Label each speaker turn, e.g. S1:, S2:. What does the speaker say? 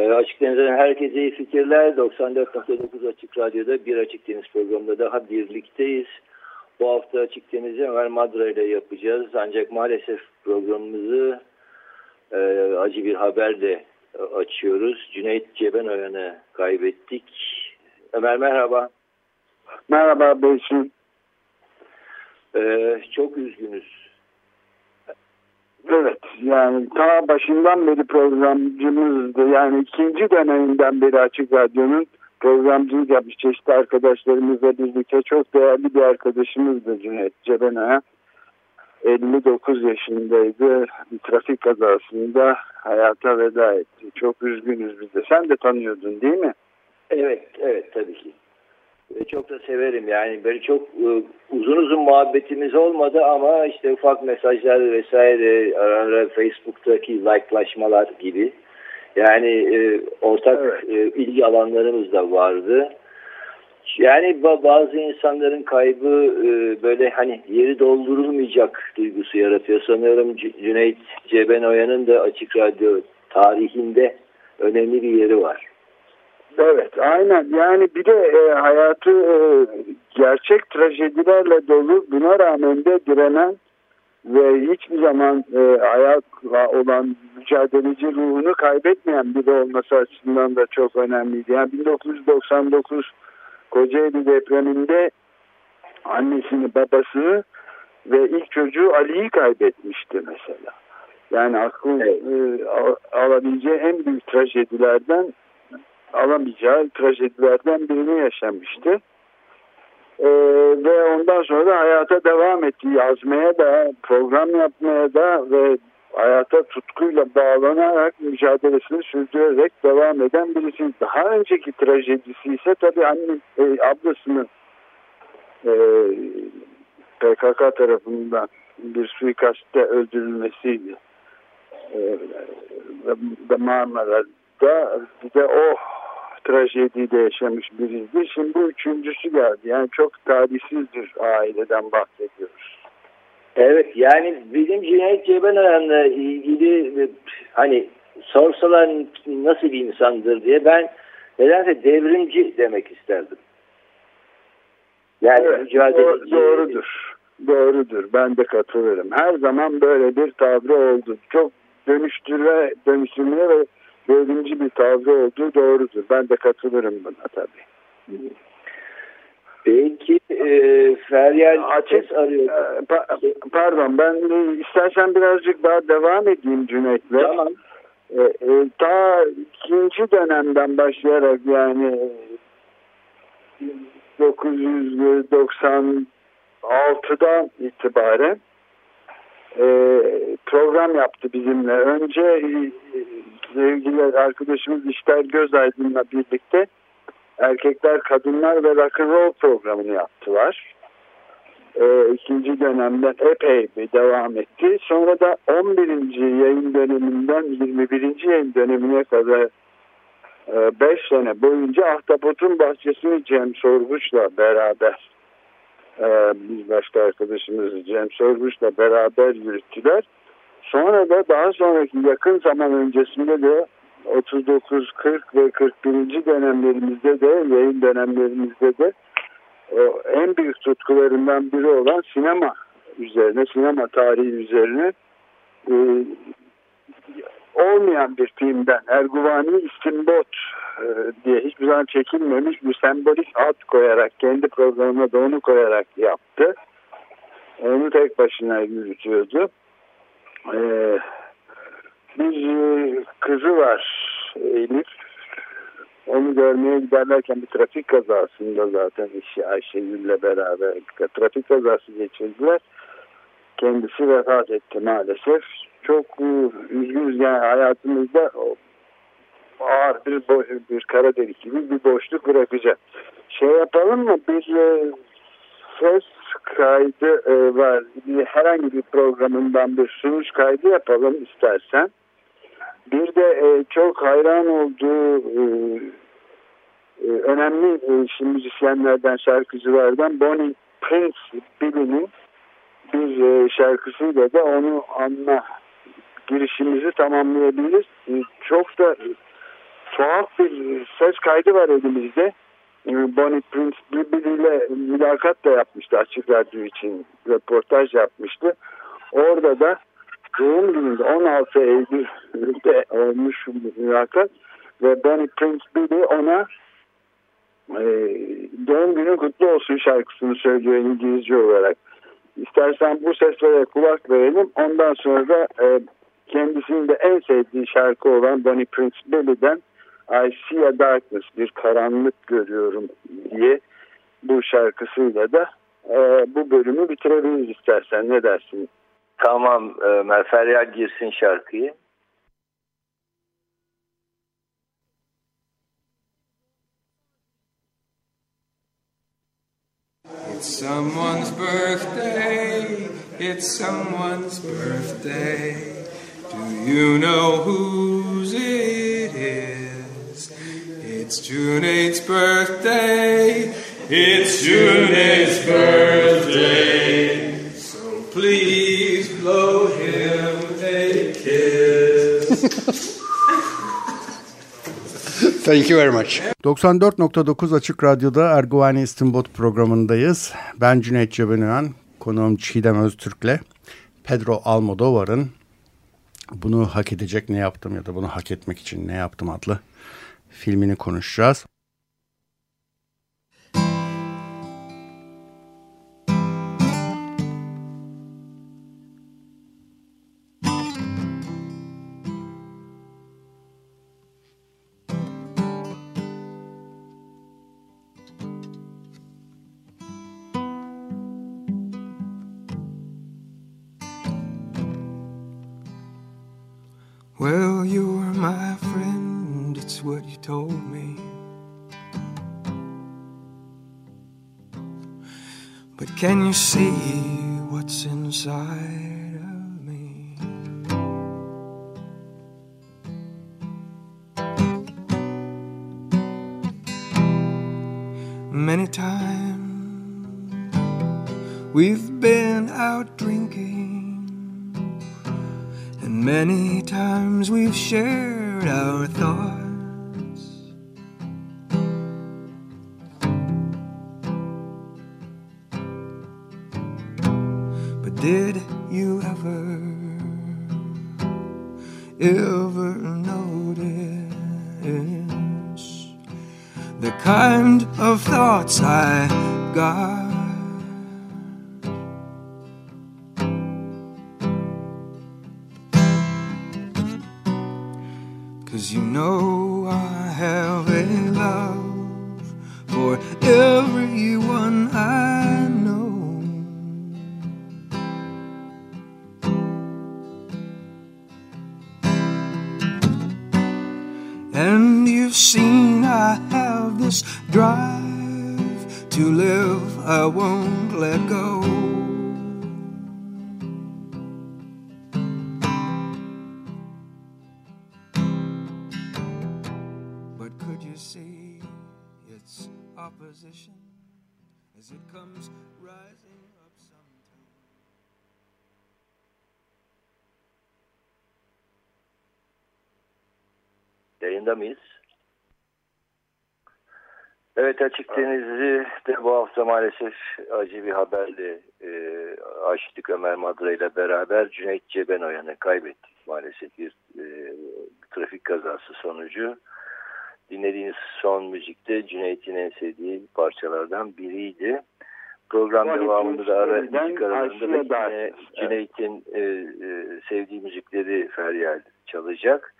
S1: E, açık Deniz'den herkese iyi fikirler. 94.9 Açık Radyo'da bir Açık Deniz programında daha birlikteyiz. Bu hafta Açık Deniz'i Ömer Madra ile yapacağız. Ancak maalesef programımızı e, acı bir haberle açıyoruz. Cüneyt Cebenoyan'ı kaybettik. Ömer merhaba.
S2: Merhaba Beşin.
S1: Ee, çok üzgünüz.
S2: Evet yani ta başından beri programcımızdı. Yani ikinci döneminden beri Açık Radyo'nun programcılık yapmış çeşitli arkadaşlarımızla birlikte çok değerli bir arkadaşımızdı Cüneyt Cebenaya. 59 yaşındaydı. Bir trafik kazasında hayata veda etti. Çok üzgünüz biz de. Sen de tanıyordun değil mi?
S1: Evet, evet tabii ki. Çok da severim yani böyle çok e, uzun uzun muhabbetimiz olmadı ama işte ufak mesajlar vesaire ara ara Facebook'taki like'laşmalar gibi yani e, ortak evet. e, ilgi alanlarımız da vardı. Yani bazı insanların kaybı e, böyle hani yeri doldurulmayacak duygusu yaratıyor. Sanıyorum Cüneyt Cebenoyan'ın da Açık Radyo tarihinde önemli bir yeri var.
S2: Evet aynen yani bir de e, hayatı e, gerçek trajedilerle dolu buna rağmen de direnen ve hiçbir zaman e, hayatla olan mücadeleci ruhunu kaybetmeyen biri olması açısından da çok önemliydi. Yani 1999 Kocaeli depreminde annesini babasını ve ilk çocuğu Ali'yi kaybetmişti mesela. Yani akıl e, alabileceği en büyük trajedilerden alamayacağı trajedilerden birini yaşamıştı. Ee, ve ondan sonra da hayata devam etti. Yazmaya da, program yapmaya da ve hayata tutkuyla bağlanarak mücadelesini sürdürerek devam eden birisi. Daha önceki trajedisi ise tabii anne, e, ablasının e, PKK tarafından bir suikastte öldürülmesiydi. E, ve Marmara'da bir de o trajediyi de yaşamış biriydi. Şimdi bu üçüncüsü geldi. Yani çok talihsiz bir aileden bahsediyoruz.
S1: Evet yani bizim Cüneyt Cebenayan'la ilgili hani sorsalar nasıl bir insandır diye ben nedense devrimci demek isterdim.
S2: Yani evet, mücadeleci. Doğrudur. Doğrudur. Ben de katılırım. Her zaman böyle bir tavrı oldu. Çok dönüştürme, dönüştürmeye ve devrimci bir tavrı olduğu doğrudur. Ben de katılırım buna tabii.
S1: Peki e, Feryal Açes arıyor. E,
S2: pa pardon ben e, istersen birazcık daha devam edeyim Cüneyt'le.
S1: Tamam.
S2: E, e, ta ikinci dönemden başlayarak yani 1996'dan itibaren e, program yaptı bizimle. Önce e, sevgili arkadaşımız İşler Gözaydın'la birlikte erkekler, kadınlar ve rock'n'roll programını yaptılar. E, ikinci dönemden epey bir devam etti. Sonra da 11. yayın döneminden 21. yayın dönemine kadar 5 e, sene boyunca Ahtapot'un bahçesini Cem Sorguç'la beraber e, biz başka arkadaşımız Cem Sorguç'la beraber yürüttüler. Sonra da daha sonraki yakın zaman öncesinde de 39, 40 ve 41. dönemlerimizde de yayın dönemlerimizde de o en büyük tutkularından biri olan sinema üzerine, sinema tarihi üzerine e, olmayan bir filmden Erguvani İstimbot e, diye hiçbir zaman çekilmemiş bir sembolik ad koyarak kendi programına da onu koyarak yaptı. Onu tek başına yürütüyordu. Ee, bir e, kızı var Elif. Onu görmeye giderlerken bir trafik kazasında zaten işi Ayşegül'le beraber trafik kazası geçirdiler. Kendisi vefat etti maalesef. Çok e, üzgünüz yani hayatımızda ağır bir, bir kara delik gibi bir boşluk bırakacak. Şey yapalım mı? Bir e, ses kaydı e, var. Herhangi bir programından bir sunuş kaydı yapalım istersen. Bir de e, çok hayran olduğu e, e, önemli e, müzisyenlerden, şarkıcılardan Bonnie Prince Billy'nin bir e, şarkısıyla da onu anma girişimizi tamamlayabiliriz. E, çok da tuhaf bir ses kaydı var elimizde. Bonnie Prince birbiriyle mülakat da yapmıştı açık radyo için röportaj yapmıştı. Orada da doğum gününde 16 Eylül'de olmuş mülakat ve Bonnie Prince Billy ona e, doğum günü kutlu olsun şarkısını söylüyor İngilizce olarak. İstersen bu seslere kulak verelim. Ondan sonra da e, kendisinin de en sevdiği şarkı olan Bonnie Prince Billy'den I See a Darkness bir karanlık görüyorum diye bu şarkısıyla da e, bu bölümü bitirebiliriz istersen ne dersin?
S1: Tamam e, Feryal girsin şarkıyı.
S3: It's someone's birthday, it's someone's birthday. Do you know whose it? It's June 8's birthday, it's June 8's birthday. So please blow him a kiss.
S4: Thank you very much. 94.9 Açık Radyo'da Erguvani İstinbot programındayız. Ben Cüneyt Cebenöğen, konuğum Çiğdem Öztürk'le Pedro Almodovar'ın Bunu Hak Edecek Ne Yaptım ya da Bunu Hak Etmek için Ne Yaptım adlı filmini konuşacağız.
S3: Well, you were my friend, it's what you told me. But can you see what's inside of me? Many times we've been out drinking. And many times we've shared our thoughts. Did you ever, ever notice the kind of thoughts I got? Cause you know this drive to live, I won't let go. But could you see its opposition as it comes rising?
S1: Yayında mıyız? Evet Açık Deniz'i de bu hafta maalesef acı bir haberle e, açtık Ömer Madra ile beraber Cüneyt Cebenoyan'ı kaybettik maalesef bir e, trafik kazası sonucu. Dinlediğiniz son müzikte Cüneyt'in en sevdiği parçalardan biriydi. Program
S2: Bonnie
S1: devamında da ara, müzik aralarında da. Cüneyt'in e, e, sevdiği müzikleri Feryal çalacak.